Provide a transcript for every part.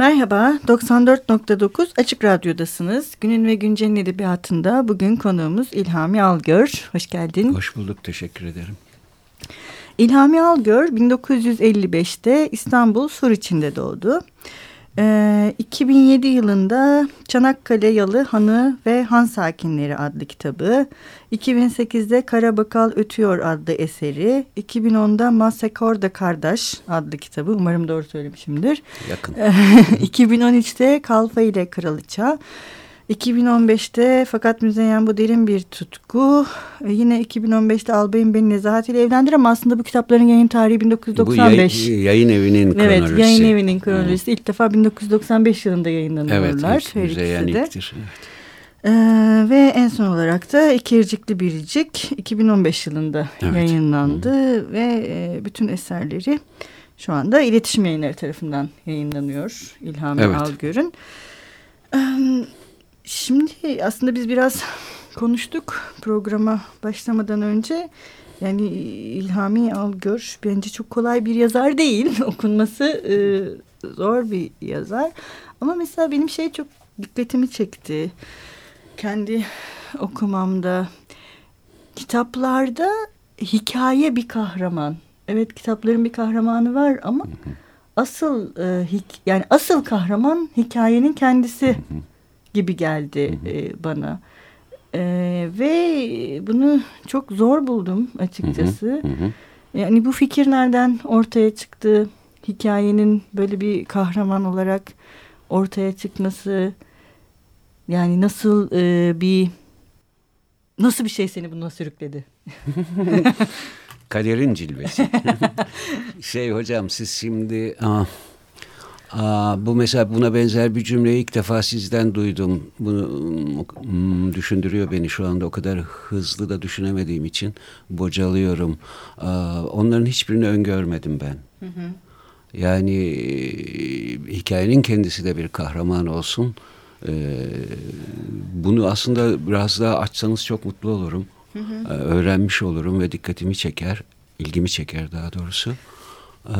Merhaba, 94.9 Açık Radyo'dasınız. Günün ve Güncel'in edebiyatında bugün konuğumuz İlhami Algör. Hoş geldin. Hoş bulduk, teşekkür ederim. İlhami Algör 1955'te İstanbul Suriçin'de doğdu. Ee, 2007 yılında Çanakkale Yalı Hanı ve Han Sakinleri adlı kitabı, 2008'de Karabakal Ötüyor adlı eseri, 2010'da Masekorda Kardeş adlı kitabı, umarım doğru söylemişimdir. Yakın. 2013'te Kalfa ile Kralıça, 2015'te fakat Müzeyyen bu derin bir tutku. E, yine 2015'te Albay'ın beni Nezahat ile evlendir ama aslında bu kitapların yayın tarihi 1995. Bu yayın, yayın evinin kronolojisi. Evet yayın evinin kronolojisi. Hmm. ilk defa 1995 yılında yayınlanıyorlar. Evet ilk Müzeyyen ilktir. Evet. Ee, ve en son olarak da İkircikli Biricik 2015 yılında evet. yayınlandı hmm. ve e, bütün eserleri şu anda iletişim yayınları tarafından yayınlanıyor İlhami evet. Algör'ün. Evet. Şimdi aslında biz biraz konuştuk programa başlamadan önce. Yani İlhami Algör bence çok kolay bir yazar değil. Okunması e, zor bir yazar. Ama mesela benim şey çok dikkatimi çekti. Kendi okumamda kitaplarda hikaye bir kahraman. Evet kitapların bir kahramanı var ama asıl e, yani asıl kahraman hikayenin kendisi gibi geldi hı hı. E, bana. E, ve bunu çok zor buldum açıkçası. Hı hı Yani bu fikir nereden ortaya çıktı? Hikayenin böyle bir kahraman olarak ortaya çıkması yani nasıl e, bir nasıl bir şey seni buna sürükledi? Kaderin cilvesi. şey hocam siz şimdi ah, Aa, bu mesela buna benzer bir cümleyi ilk defa sizden duydum. Bunu hmm, düşündürüyor beni şu anda o kadar hızlı da düşünemediğim için bocalıyorum. Aa, onların hiçbirini öngörmedim ben. Hı hı. Yani e, hikayenin kendisi de bir kahraman olsun. Ee, bunu aslında biraz daha açsanız çok mutlu olurum. Hı hı. Ee, öğrenmiş olurum ve dikkatimi çeker, ilgimi çeker daha doğrusu. Ee,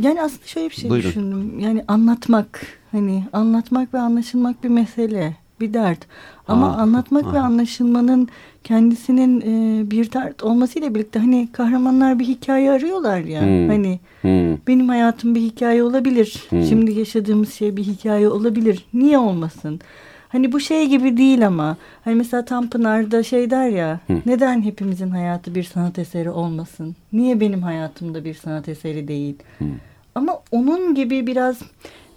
yani aslında şöyle bir şey Buyurun. düşündüm. Yani anlatmak hani anlatmak ve anlaşılmak bir mesele, bir dert. Ama ha, anlatmak ha. ve anlaşılmanın kendisinin e, bir dert olmasıyla birlikte hani kahramanlar bir hikaye arıyorlar ya. Hmm. Hani hmm. benim hayatım bir hikaye olabilir. Hmm. Şimdi yaşadığımız şey bir hikaye olabilir. Niye olmasın? Hani bu şey gibi değil ama hani mesela Tanpınar'da şey der ya Hı. neden hepimizin hayatı bir sanat eseri olmasın? Niye benim hayatımda bir sanat eseri değil? Hı. Ama onun gibi biraz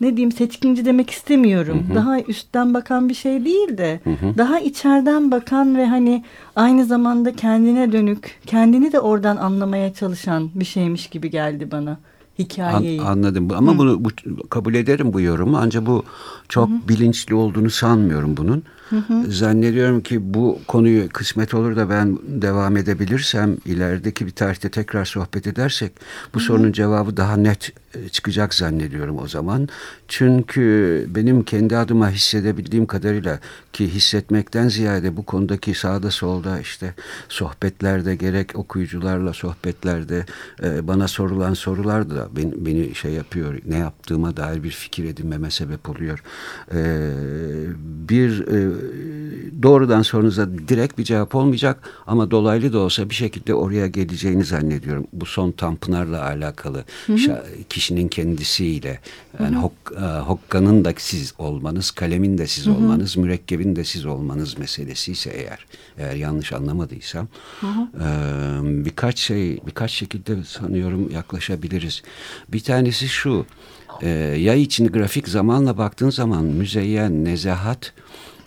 ne diyeyim seçkinci demek istemiyorum. Hı hı. Daha üstten bakan bir şey değil de hı hı. daha içeriden bakan ve hani aynı zamanda kendine dönük, kendini de oradan anlamaya çalışan bir şeymiş gibi geldi bana hikayeyi. An, anladım ama Hı. bunu bu, kabul ederim bu yorumu ancak bu çok Hı. bilinçli olduğunu sanmıyorum bunun. Hı hı. Zannediyorum ki bu konuyu kısmet olur da ben devam edebilirsem ilerideki bir tarihte tekrar sohbet edersek bu hı hı. sorunun cevabı daha net e, çıkacak zannediyorum o zaman. Çünkü benim kendi adıma hissedebildiğim kadarıyla ki hissetmekten ziyade bu konudaki sağda solda işte sohbetlerde gerek okuyucularla sohbetlerde e, bana sorulan sorular da beni, beni şey yapıyor ne yaptığıma dair bir fikir edinmeme sebep oluyor. E, bir doğrudan sorunuza direkt bir cevap olmayacak ama dolaylı da olsa bir şekilde oraya geleceğini zannediyorum. Bu son Tanpınar'la alakalı hı hı. kişinin kendisiyle yani hı hı. Hok, e, Hokka'nın da siz olmanız, kalemin de siz hı hı. olmanız, mürekkebin de siz olmanız meselesi ise eğer eğer yanlış anlamadıysam hı hı. E, birkaç şey birkaç şekilde sanıyorum yaklaşabiliriz. Bir tanesi şu e, yay için grafik zamanla baktığın zaman müzeyyen, nezahat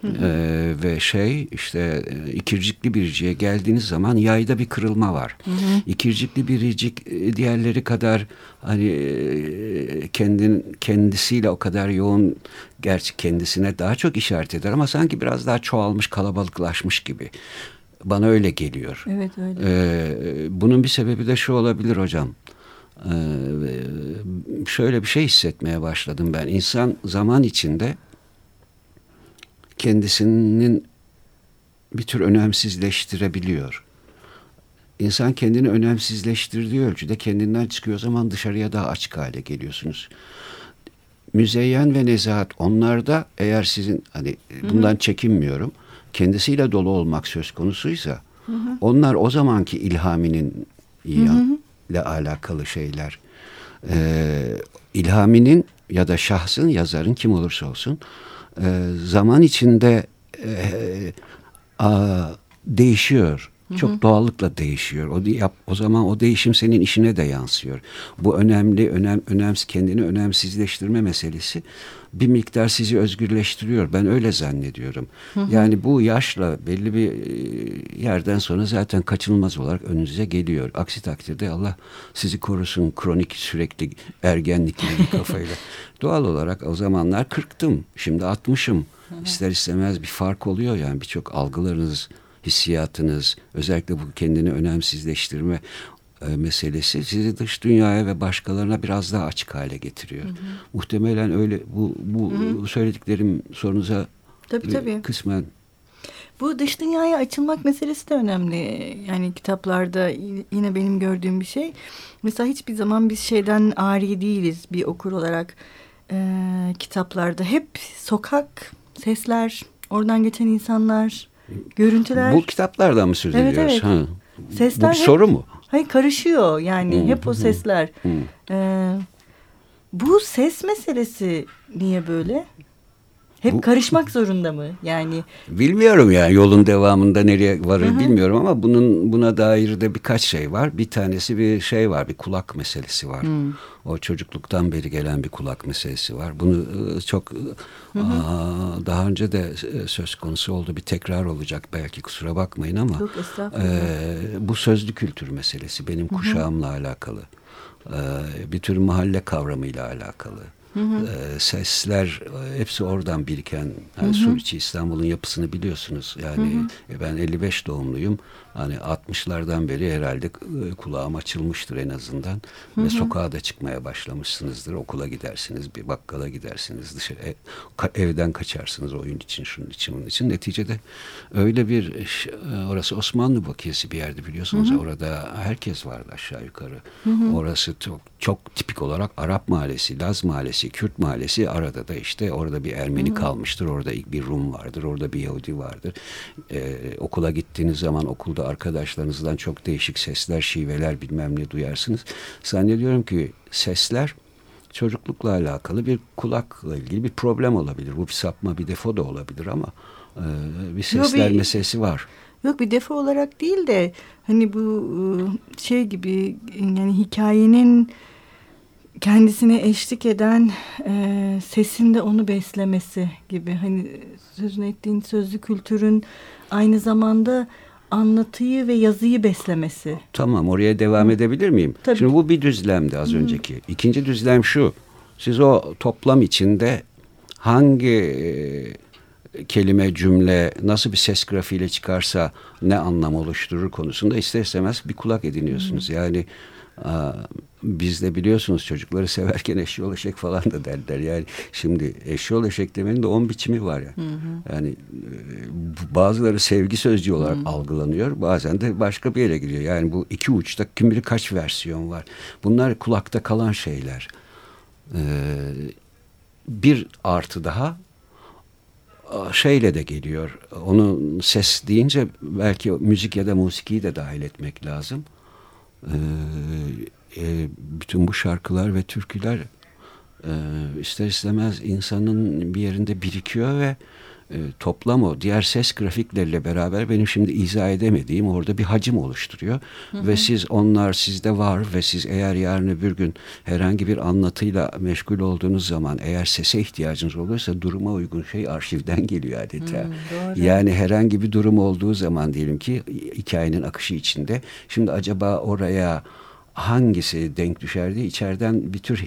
ee, ve şey işte e, ikircikli biriciye geldiğiniz zaman yayda bir kırılma var. Hı hı. İkircikli biricik e, diğerleri kadar hani e, kendin kendisiyle o kadar yoğun gerçi kendisine daha çok işaret eder ama sanki biraz daha çoğalmış kalabalıklaşmış gibi. Bana öyle geliyor. Evet öyle. Ee, bunun bir sebebi de şu olabilir hocam. Ee, şöyle bir şey hissetmeye başladım ben. İnsan zaman içinde kendisinin bir tür önemsizleştirebiliyor. İnsan kendini önemsizleştirdiği ölçüde kendinden çıkıyor zaman dışarıya daha açık hale geliyorsunuz. müzeyyen ve nezahat onlarda eğer sizin hani bundan çekinmiyorum kendisiyle dolu olmak söz konusuysa hı hı. onlar o zamanki ilhaminin ile alakalı şeyler. Ee, ilhaminin ya da şahsın yazarın kim olursa olsun e, zaman içinde e, a, değişiyor. Çok doğallıkla değişiyor. O yap o zaman o değişim senin işine de yansıyor. Bu önemli, önem önemsiz kendini önemsizleştirme meselesi bir miktar sizi özgürleştiriyor. Ben öyle zannediyorum. Hı hı. Yani bu yaşla belli bir e, yerden sonra zaten kaçınılmaz olarak önünüze geliyor. Aksi takdirde Allah sizi korusun kronik sürekli ergenlikli bir kafayla. Doğal olarak o zamanlar kırktım. Şimdi altmışım. İster istemez bir fark oluyor yani birçok algılarınız hissiyatınız, özellikle bu kendini önemsizleştirme e, meselesi sizi dış dünyaya ve başkalarına biraz daha açık hale getiriyor. Hı hı. Muhtemelen öyle bu bu hı hı. söylediklerim sorunuza tabii, tabii. kısmen bu dış dünyaya açılmak meselesi de önemli. Yani kitaplarda yine benim gördüğüm bir şey. Mesela hiçbir zaman biz şeyden ari değiliz bir okur olarak. Ee, kitaplarda hep sokak, sesler, oradan geçen insanlar, görüntüler. Bu kitaplardan mı söz evet, ediyoruz? Evet. Ha. Sesler Bu bir hep, soru mu? Hayır karışıyor yani hmm. hep o sesler. Hmm. Ee, bu ses meselesi niye böyle? Hep Bu, karışmak zorunda mı? Yani bilmiyorum ya yolun devamında nereye varır Hı-hı. bilmiyorum ama bunun buna dair de birkaç şey var. Bir tanesi bir şey var, bir kulak meselesi var. Hı. O çocukluktan beri gelen bir kulak meselesi var. Bunu ıı, çok ıı, aa, daha önce de ıı, söz konusu oldu. Bir tekrar olacak belki kusura bakmayın ama Yok, e, bu sözlü kültür meselesi benim kuşağımla Hı-hı. alakalı. E, bir tür mahalle kavramıyla alakalı. Hı hı. E, sesler hepsi oradan biriken yani Suriçi İstanbul'un yapısını biliyorsunuz. Yani hı hı. ben 55 doğumluyum. Hani 60'lardan beri herhalde e, kulağım açılmıştır en azından. Hı hı. Ve sokağa da çıkmaya başlamışsınızdır. Okula gidersiniz, bir bakkala gidersiniz, dışarı ev, evden kaçarsınız oyun için, şunun için, bunun için. Neticede öyle bir e, orası Osmanlı bakiyesi bir yerde biliyorsunuz. Hı hı. Orada herkes vardı aşağı yukarı. Hı hı. Orası çok, çok tipik olarak Arap mahallesi, Laz mahallesi, Kürt mahallesi. Arada da işte orada bir Ermeni hı. kalmıştır. Orada bir Rum vardır. Orada bir Yahudi vardır. Ee, okula gittiğiniz zaman okulda okulda arkadaşlarınızdan çok değişik sesler, şiveler bilmem ne duyarsınız. Zannediyorum ki sesler çocuklukla alakalı bir kulakla ilgili bir problem olabilir. Bu bir sapma, bir defo da olabilir ama e, bir sesler Yo, bir, meselesi var. Yok bir defo olarak değil de hani bu e, şey gibi yani hikayenin kendisine eşlik eden e, sesinde onu beslemesi gibi hani sözünü ettiğin sözlü kültürün aynı zamanda anlatıyı ve yazıyı beslemesi. Tamam oraya devam Hı. edebilir miyim? Tabii. Şimdi bu bir düzlemdi az Hı. önceki. İkinci düzlem şu. Siz o toplam içinde hangi e, kelime, cümle nasıl bir ses grafiğiyle çıkarsa ne anlam oluşturur konusunda ister istemez bir kulak ediniyorsunuz. Hı. Yani biz de biliyorsunuz çocukları severken eşyol eşek falan da derler. Yani şimdi eşyol eşek demenin de on biçimi var ya. Hı hı. Yani e, bazıları sevgi sözcüğü olarak hı. algılanıyor. Bazen de başka bir yere gidiyor. Yani bu iki uçta kim bilir kaç versiyon var. Bunlar kulakta kalan şeyler. Ee, bir artı daha şeyle de geliyor. Onun ses deyince belki müzik ya da musikiyi de dahil etmek lazım. Ee, e, bütün bu şarkılar ve türküler e, ister istemez insanın bir yerinde birikiyor ve e, toplam o diğer ses grafikleriyle beraber benim şimdi izah edemediğim orada bir hacim oluşturuyor. Hı hı. Ve siz onlar sizde var ve siz eğer yarın öbür gün herhangi bir anlatıyla meşgul olduğunuz zaman eğer sese ihtiyacınız olursa duruma uygun şey arşivden geliyor adeta. Hı, yani herhangi bir durum olduğu zaman diyelim ki hikayenin akışı içinde şimdi acaba oraya hangisi denk düşer diye içeriden bir tür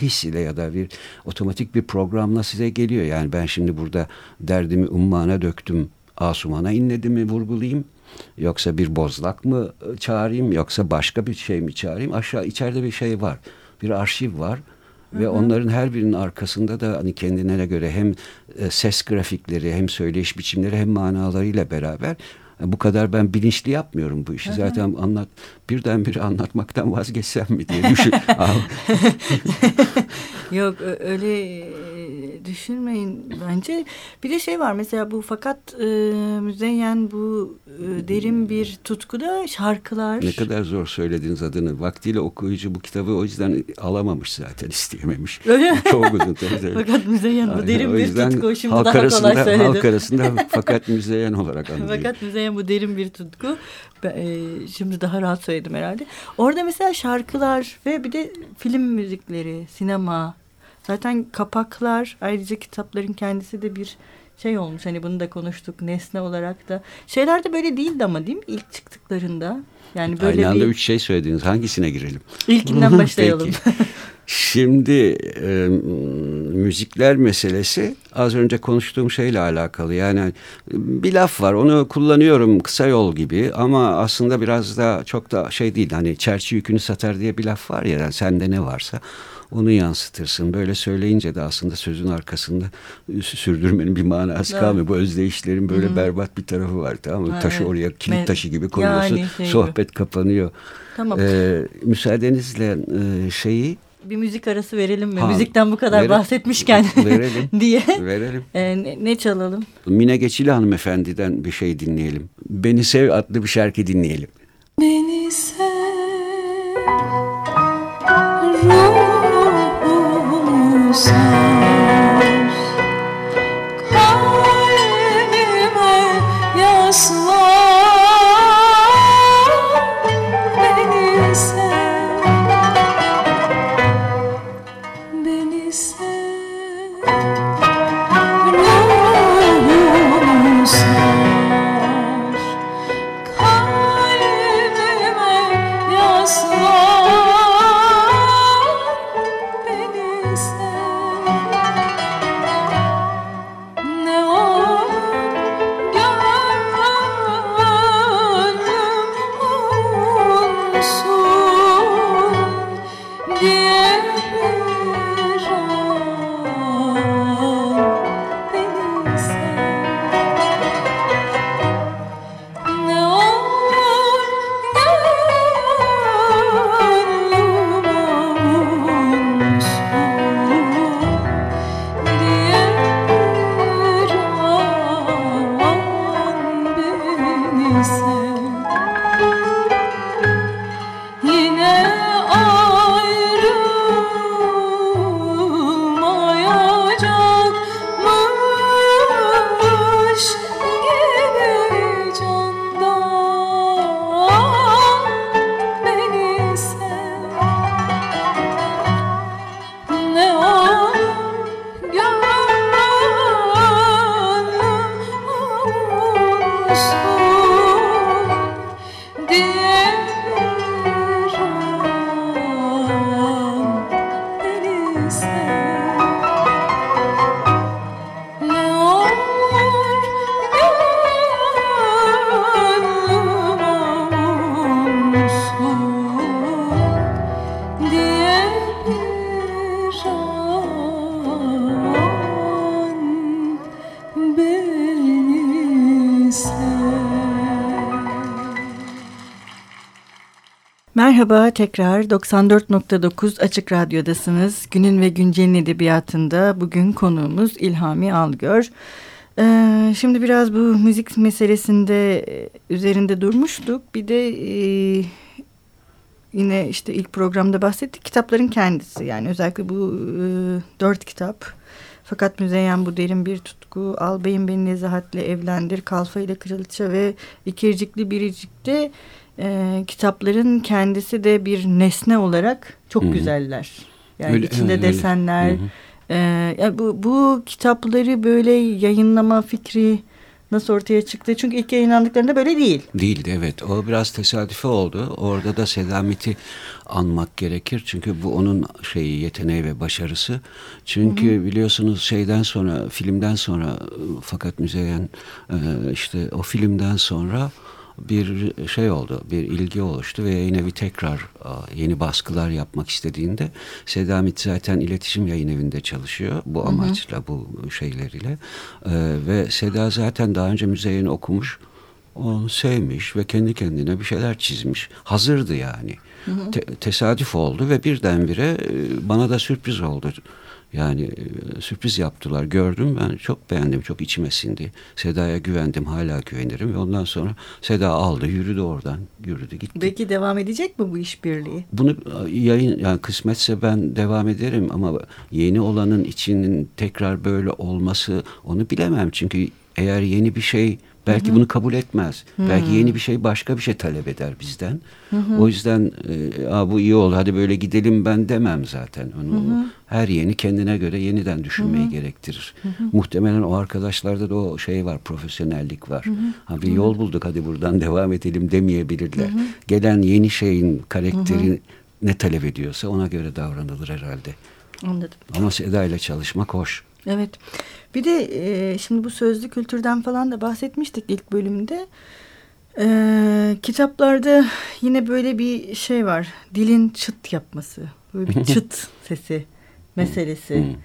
his ile ya da bir otomatik bir programla size geliyor. Yani ben şimdi burada derdimi ummana döktüm, asumana inledim mi vurgulayayım. Yoksa bir bozlak mı çağırayım yoksa başka bir şey mi çağırayım? Aşağı içeride bir şey var. Bir arşiv var. Ve onların her birinin arkasında da hani kendine göre hem e, ses grafikleri hem söyleyiş biçimleri hem manalarıyla beraber bu kadar ben bilinçli yapmıyorum bu işi. Zaten anlat birdenbire anlatmaktan vazgeçsem mi diye düşün. Yok öyle e, düşünmeyin bence. Bir de şey var mesela bu fakat e, müzeyyen bu e, derin bir tutkuda şarkılar. Ne kadar zor söylediniz adını. Vaktiyle okuyucu bu kitabı o yüzden alamamış zaten isteyememiş. Öyle? Çok uzun. fakat müzeyyen bu derin bir tutku. Şimdi halk daha arasında, kolay söyledim. Halk arasında fakat müzeyyen olarak anılıyor. fakat müzeyyen bu derin bir tutku. Ben, e, şimdi daha rahat söyledim herhalde. Orada mesela şarkılar ve bir de film müzikleri, sinema. Zaten kapaklar ayrıca kitapların kendisi de bir şey olmuş. Hani bunu da konuştuk nesne olarak da. Şeyler de böyle değildi ama değil mi? İlk çıktıklarında. Yani böyle Aynı anda bir... üç şey söylediniz. Hangisine girelim? İlkinden başlayalım. Şimdi e, müzikler meselesi az önce konuştuğum şeyle alakalı. Yani bir laf var onu kullanıyorum kısa yol gibi ama aslında biraz da çok da şey değil. Hani çerçi yükünü satar diye bir laf var ya yani sende ne varsa onu yansıtırsın. Böyle söyleyince de aslında sözün arkasında sürdürmenin bir manası evet. kalmıyor. Bu özdeyişlerin böyle Hı-hı. berbat bir tarafı var tamam mı? Ha, Taşı evet. oraya kilit taşı gibi koyuyorsun. Yani şey sohbet gibi. kapanıyor. Tamam. Ee, müsaadenizle e, şeyi bir müzik arası verelim mi? Ha, Müzikten bu kadar verelim, bahsetmişken verelim, diye. Verelim. Ee, ne, ne çalalım? Mine Geçili hanımefendiden bir şey dinleyelim. Beni Sev adlı bir şarkı dinleyelim. Beni sev Merhaba tekrar 94.9 Açık Radyo'dasınız. Günün ve Güncel'in edebiyatında bugün konuğumuz İlhami Algör. Ee, şimdi biraz bu müzik meselesinde e, üzerinde durmuştuk. Bir de e, yine işte ilk programda bahsettik kitapların kendisi. Yani özellikle bu e, dört kitap. Fakat Müzeyyen bu derin bir tutku. Albayım beni nezahatle evlendir. Kalfa ile Kraliçe ve İkircikli Biricik'te e, kitapların kendisi de bir nesne olarak çok Hı -hı. güzeller. Yani öyle, içinde öyle. desenler. Hı -hı. E, yani bu, bu kitapları böyle yayınlama fikri nasıl ortaya çıktı? Çünkü ilk yayınlandıklarında böyle değil. Değildi evet. O biraz tesadüfi oldu. Orada da Sedamet'i anmak gerekir. Çünkü bu onun şeyi yeteneği ve başarısı. Çünkü hı hı. biliyorsunuz şeyden sonra filmden sonra fakat Müzeyyen e, işte o filmden sonra bir şey oldu, bir ilgi oluştu ve yayın evi tekrar yeni baskılar yapmak istediğinde Sedamit zaten iletişim yayın evinde çalışıyor bu amaçla, bu şeyleriyle. Ee, ve Seda zaten daha önce müzeyini okumuş onu sevmiş ve kendi kendine bir şeyler çizmiş. Hazırdı yani. Hı hı. Te tesadüf oldu ve birdenbire e, bana da sürpriz oldu. Yani e, sürpriz yaptılar gördüm ben çok beğendim çok içime sindi. Seda'ya güvendim hala güvenirim ve ondan sonra Seda aldı yürüdü oradan yürüdü gitti. Peki devam edecek mi bu işbirliği? Bunu yayın yani kısmetse ben devam ederim ama yeni olanın içinin tekrar böyle olması onu bilemem çünkü eğer yeni bir şey Belki Hı-hı. bunu kabul etmez. Hı-hı. Belki yeni bir şey başka bir şey talep eder bizden. Hı-hı. O yüzden e, bu iyi oldu hadi böyle gidelim ben demem zaten. Onu, her yeni kendine göre yeniden düşünmeyi Hı-hı. gerektirir. Hı-hı. Muhtemelen o arkadaşlarda da o şey var profesyonellik var. Hı-hı. Ha, bir Hı-hı. yol bulduk hadi buradan devam edelim demeyebilirler. Hı-hı. Gelen yeni şeyin karakteri Hı-hı. ne talep ediyorsa ona göre davranılır herhalde. Anladım. Ama Seda ile çalışmak hoş. Evet. Bir de e, şimdi bu sözlü kültürden falan da bahsetmiştik ilk bölümde. E, kitaplarda yine böyle bir şey var. Dilin çıt yapması. Böyle bir çıt sesi meselesi.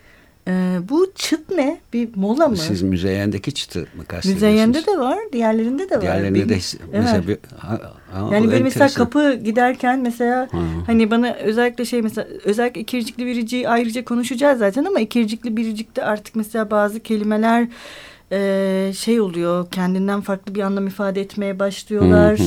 Ee, bu çıt ne? Bir mola mı? Siz müzeyendeki çıtı mı kastediyorsunuz? Müzeyende de var, diğerlerinde de var. Diğerlerinde de mesela evet. bir, ha, ha, yani böyle mesela kapı giderken mesela ha. hani bana özellikle şey mesela özellikle ikircikli biriciği ayrıca konuşacağız zaten ama ikircikli biricikte artık mesela bazı kelimeler e, şey oluyor kendinden farklı bir anlam ifade etmeye başlıyorlar.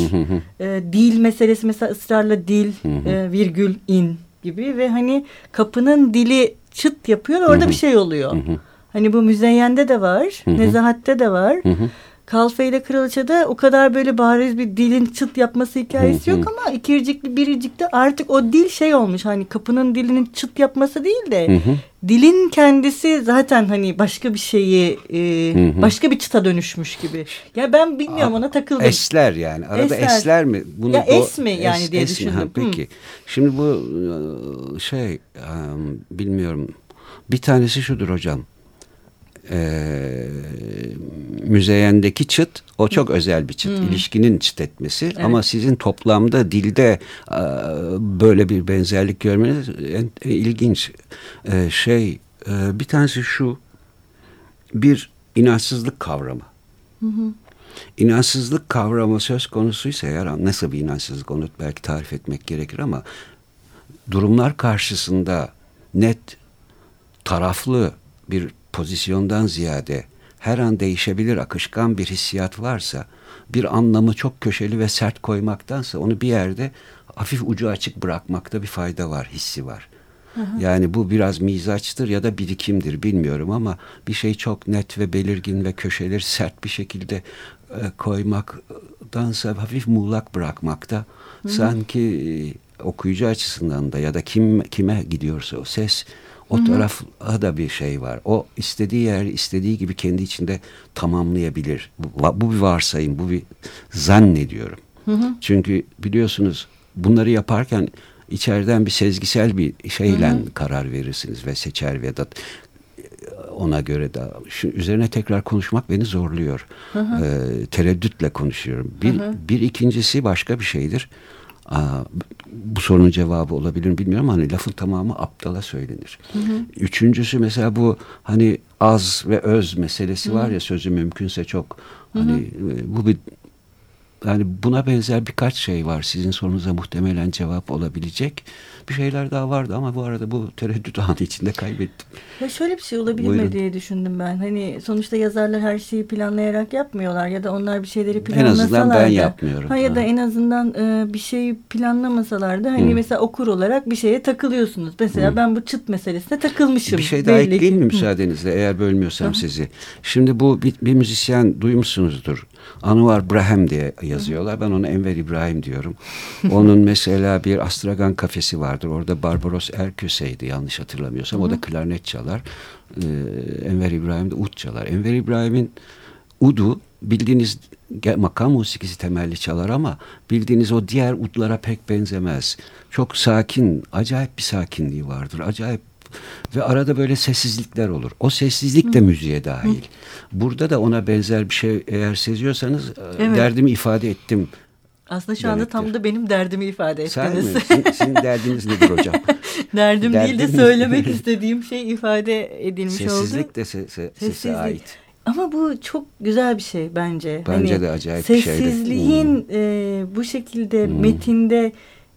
e, dil meselesi mesela ısrarla dil, e, virgül, in gibi ve hani kapının dili çıt yapıyor ve orada Hı -hı. bir şey oluyor. Hı -hı. Hani bu müzeyyende de var, Hı -hı. nezahatte de var. Hı -hı. Kalfe ile Kraliçe'de o kadar böyle bariz bir dilin çıt yapması hikayesi yok ama ikircikli biricikte artık o dil şey olmuş hani kapının dilinin çıt yapması değil de dilin kendisi zaten hani başka bir şeyi e, başka bir çıta dönüşmüş gibi. Ya ben bilmiyorum ona takıldım. Esler yani arada esler, esler mi? Bunu ya es mi yani es, diye es düşündüm. Ha, peki Hı. şimdi bu şey bilmiyorum bir tanesi şudur hocam e, müzeyendeki çıt o çok Hı. özel bir çıt. Hmm. İlişkinin çıt etmesi evet. ama sizin toplamda dilde e, böyle bir benzerlik görmeniz en, e, ilginç. E, şey e, bir tanesi şu bir inançsızlık kavramı. Hı hı. İnançsızlık kavramı söz konusuysa eğer nasıl bir inançsızlık onu belki tarif etmek gerekir ama durumlar karşısında net taraflı bir pozisyondan ziyade her an değişebilir akışkan bir hissiyat varsa bir anlamı çok köşeli ve sert koymaktansa onu bir yerde hafif ucu açık bırakmakta bir fayda var, hissi var. Hı hı. Yani bu biraz mizaçtır ya da birikimdir bilmiyorum ama bir şey çok net ve belirgin ve köşeleri sert bir şekilde e, koymaktansa hafif muğlak bırakmakta sanki e, okuyucu açısından da ya da kim kime gidiyorsa o ses o Hı-hı. tarafa da bir şey var. O istediği yer istediği gibi kendi içinde tamamlayabilir. Bu, bu bir varsayım, bu bir zannediyorum. Hı-hı. Çünkü biliyorsunuz bunları yaparken içeriden bir sezgisel bir şeyle Hı-hı. karar verirsiniz ve seçer ve da ona göre de şu üzerine tekrar konuşmak beni zorluyor. Hı hı. Ee, tereddütle konuşuyorum. Bir, hı hı. bir ikincisi başka bir şeydir. Aa, bu sorunun cevabı olabilir mi bilmiyorum hani lafın tamamı aptala söylenir. Hı hı. Üçüncüsü mesela bu hani az ve öz meselesi hı. var ya sözü mümkünse çok hani hı hı. E, bu bir yani buna benzer birkaç şey var sizin sorunuza muhtemelen cevap olabilecek bir şeyler daha vardı ama bu arada bu tereddüt anı içinde kaybettim. Ya şöyle bir şey olabilir Buyurun. mi diye düşündüm ben. Hani sonuçta yazarlar her şeyi planlayarak yapmıyorlar ya da onlar bir şeyleri planlasalar En azından ben yapmıyorum. Ha, ya da en azından e, bir şeyi planlamasalar da hani Hı. mesela okur olarak bir şeye takılıyorsunuz. Mesela Hı. ben bu çıt meselesine takılmışım. Bir şey daha ekleyeyim mi müsaadenizle eğer bölmüyorsam Hı. sizi. Şimdi bu bir, bir müzisyen duymuşsunuzdur. Anwar Brahem diye yazıyorlar. Ben ona Enver İbrahim diyorum. Onun mesela bir Astragan kafesi vardır. Orada Barbaros Erköse'ydi yanlış hatırlamıyorsam. O da klarnet çalar. Ee, Enver İbrahim de ud çalar. Enver İbrahim'in udu bildiğiniz makam musikisi temelli çalar ama bildiğiniz o diğer udlara pek benzemez. Çok sakin, acayip bir sakinliği vardır. Acayip ve arada böyle sessizlikler olur. O sessizlik de müziğe dahil. Hı. Burada da ona benzer bir şey eğer seziyorsanız e, evet. derdimi ifade ettim. Aslında şu anda tam da benim derdimi ifade ettiniz. Sen mi? Sizin, sizin derdiniz nedir hocam? Derdim değil de söylemek istediğim şey ifade edilmiş Sessizlik oldu. Sessizlik de se, se, sese ait. Ama bu çok güzel bir şey bence. Bence hani de acayip bir şey. Sessizliğin hmm. e, bu şekilde hmm. metinde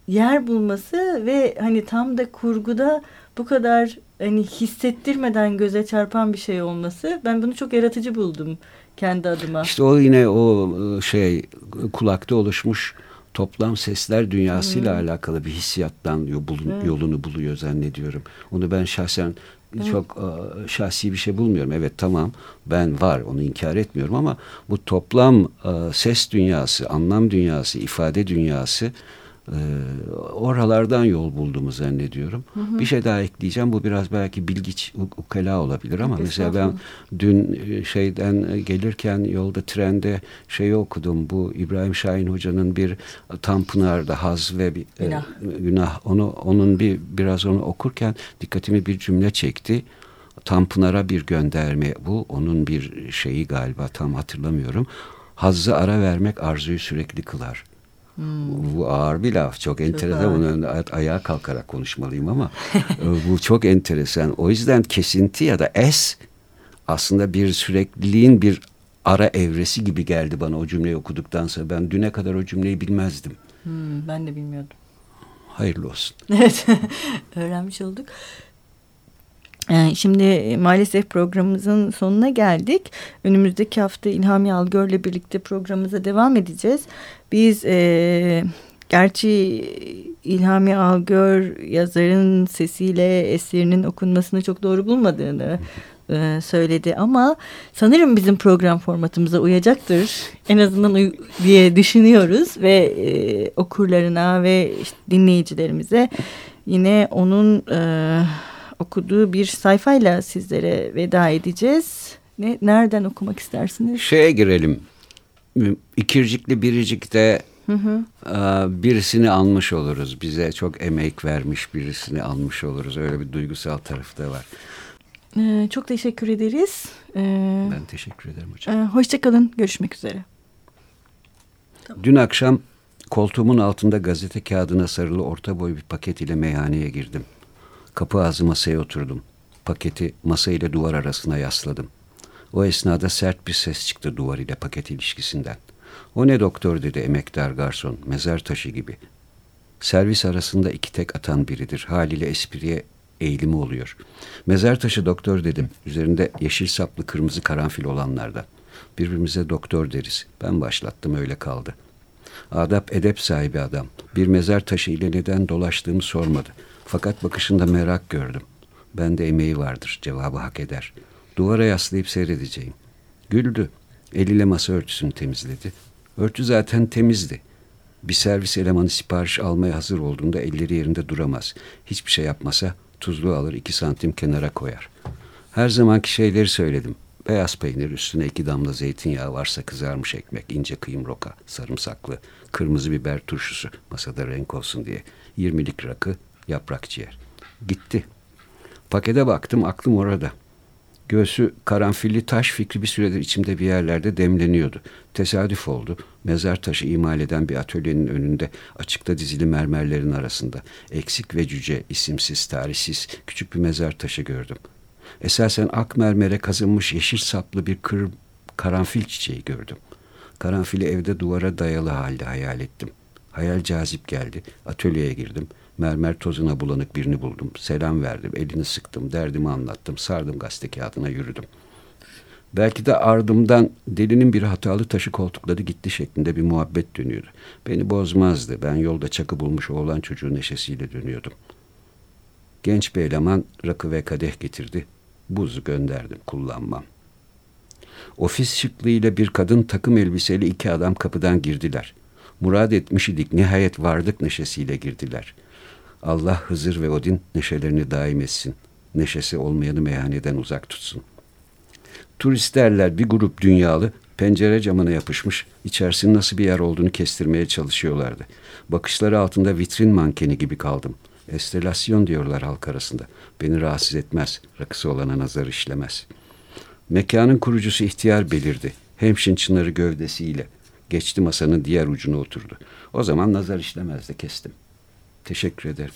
yer bulması ve hani tam da kurguda bu kadar hani hissettirmeden göze çarpan bir şey olması ben bunu çok yaratıcı buldum kendi adıma. İşte o yine o şey kulakta oluşmuş toplam sesler dünyasıyla hmm. alakalı bir hissiyattan yolunu buluyor zannediyorum. Onu ben şahsen Evet. Çok şahsi bir şey bulmuyorum. Evet tamam ben var onu inkar etmiyorum ama bu toplam ses dünyası, anlam dünyası, ifade dünyası e, oralardan yol bulduğumu zannediyorum. Hı hı. Bir şey daha ekleyeceğim. Bu biraz belki bilgiç, ukela olabilir ama mesela ben dün e, şeyden gelirken yolda trende şeyi okudum. Bu İbrahim Şahin Hoca'nın bir Tanpınar'da haz ve bir e, günah. E, günah onu onun bir biraz onu okurken dikkatimi bir cümle çekti. Tanpınar'a bir gönderme bu. Onun bir şeyi galiba tam hatırlamıyorum. Hazzı ara vermek arzuyu sürekli kılar. Hmm. Bu ağır bir laf. Çok enteresan. Bunun ayağa kalkarak konuşmalıyım ama e, bu çok enteresan. O yüzden kesinti ya da es aslında bir sürekliliğin bir ara evresi gibi geldi bana o cümleyi okuduktan sonra. Ben düne kadar o cümleyi bilmezdim. Hmm, ben de bilmiyordum. Hayırlı olsun. Evet. Öğrenmiş olduk. Ee, şimdi maalesef programımızın sonuna geldik. Önümüzdeki hafta İlhami Algör'le birlikte programımıza devam edeceğiz. Biz e, gerçi İlhami Algör yazarın sesiyle eserinin okunmasını çok doğru bulmadığını e, söyledi ama sanırım bizim program formatımıza uyacaktır. En azından uy diye düşünüyoruz ve e, okurlarına ve işte dinleyicilerimize yine onun... E, okuduğu bir sayfayla sizlere veda edeceğiz. Ne, nereden okumak istersiniz? Şeye girelim. İkircikli biricikte hı hı. E, birisini almış oluruz. Bize çok emek vermiş birisini almış oluruz. Öyle bir duygusal tarafı da var. Ee, çok teşekkür ederiz. Ee, ben teşekkür ederim hocam. E, Hoşçakalın. Görüşmek üzere. Dün akşam koltuğumun altında gazete kağıdına sarılı orta boy bir paket ile meyhaneye girdim. Kapı ağzı masaya oturdum. Paketi masa ile duvar arasına yasladım. O esnada sert bir ses çıktı duvar ile paket ilişkisinden. O ne doktor dedi emektar garson, mezar taşı gibi. Servis arasında iki tek atan biridir. Haliyle espriye eğilimi oluyor. Mezar taşı doktor dedim. Üzerinde yeşil saplı kırmızı karanfil olanlardan. Birbirimize doktor deriz. Ben başlattım öyle kaldı. Adap edep sahibi adam. Bir mezar taşı ile neden dolaştığımı sormadı. Fakat bakışında merak gördüm. Ben de emeği vardır, cevabı hak eder. Duvara yaslayıp seyredeceğim. Güldü. Eliyle masa örtüsünü temizledi. Örtü zaten temizdi. Bir servis elemanı sipariş almaya hazır olduğunda elleri yerinde duramaz. Hiçbir şey yapmasa tuzlu alır iki santim kenara koyar. Her zamanki şeyleri söyledim. Beyaz peynir, üstüne iki damla zeytinyağı varsa kızarmış ekmek, ince kıyım roka, sarımsaklı, kırmızı biber turşusu masada renk olsun diye. Yirmilik rakı, yaprak ciğer. Gitti. Pakete baktım aklım orada. Göğsü karanfilli taş fikri bir süredir içimde bir yerlerde demleniyordu. Tesadüf oldu. Mezar taşı imal eden bir atölyenin önünde açıkta dizili mermerlerin arasında eksik ve cüce, isimsiz, tarihsiz küçük bir mezar taşı gördüm. Esasen ak mermere kazınmış yeşil saplı bir kır, karanfil çiçeği gördüm. Karanfili evde duvara dayalı halde hayal ettim. Hayal cazip geldi. Atölyeye girdim. Mermer tozuna bulanık birini buldum. Selam verdim, elini sıktım, derdimi anlattım, sardım gazete kağıdına yürüdüm. Belki de ardımdan delinin bir hatalı taşı koltukladı gitti şeklinde bir muhabbet dönüyordu. Beni bozmazdı. Ben yolda çakı bulmuş oğlan çocuğu neşesiyle dönüyordum. Genç bir eleman rakı ve kadeh getirdi. Buzu gönderdim, kullanmam. Ofis şıklığıyla bir kadın takım elbiseli iki adam kapıdan girdiler. Murad etmiş idik, nihayet vardık neşesiyle girdiler.'' Allah Hızır ve Odin neşelerini daim etsin. Neşesi olmayanı meyhaneden uzak tutsun. Turistlerler bir grup dünyalı pencere camına yapışmış, içerisinin nasıl bir yer olduğunu kestirmeye çalışıyorlardı. Bakışları altında vitrin mankeni gibi kaldım. Estelasyon diyorlar halk arasında. Beni rahatsız etmez, rakısı olana nazar işlemez. Mekanın kurucusu ihtiyar belirdi. Hemşin çınarı gövdesiyle. Geçti masanın diğer ucuna oturdu. O zaman nazar işlemez de kestim. Teşekkür ederim.